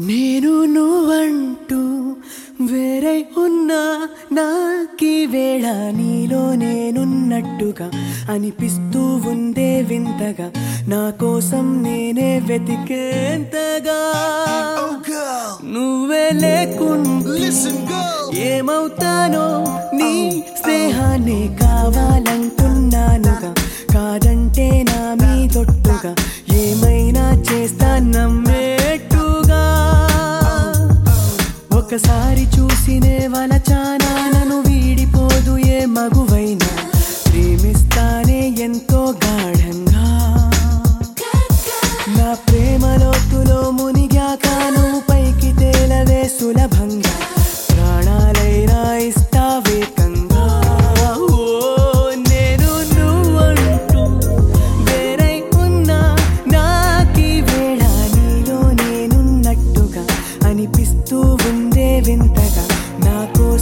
నేను నువ్వంటూ వేరే ఉన్నా నాకీ వేళ నీలో నేనున్నట్టుగా అనిపిస్తూ ఉందే వింతగా. నా కోసం నేనే వెతికేంతగా. నువ్వే లేకుండా. ఏమవుతానో నీ స్నేహాన్ని కావాలంటున్నానుగా. కాదంటే నా మీదొట్టుగా. ఏమైనా చేస్తా నమ్మేట్టుగా ఒకసారి చూసినే వలచానా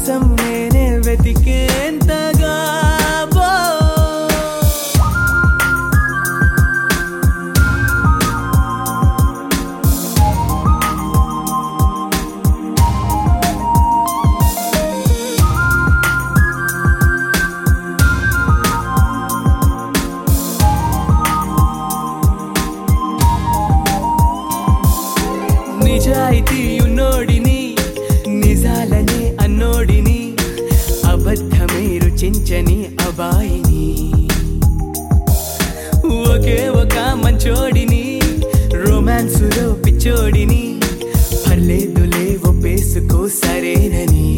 కోసం నేనే వెతికేంతగా? నిజాయితీ రుచించని అబాయిని. ఒకే ఒక మంచోడిని రొమాన్సులో పిచ్చోడిని. పర్లేదులే ఒప్పేసుకో సరేనని.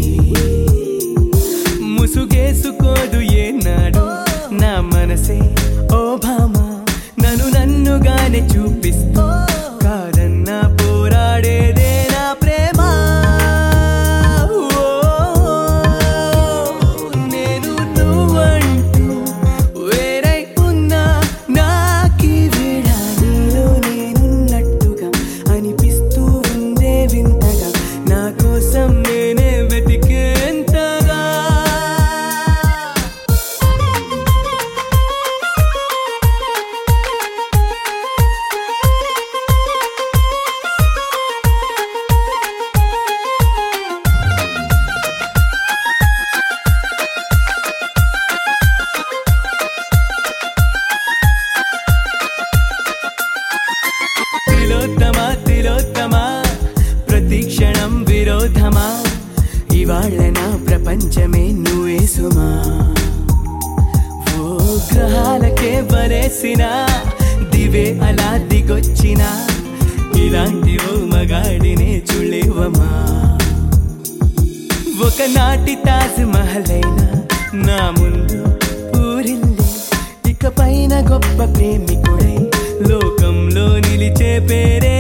ఆగ్రహాలకే వరేసిన దివే అలా దిగొచ్చిన. ఇలాంటి ఓ మగాడినే చూడలేవమా ఒకనాటి తాజ్ మహల్ నా ముందు పూరిల్లి ఇక పైన గొప్ప ప్రేమికుడై లోకంలో నిలిచే పేరే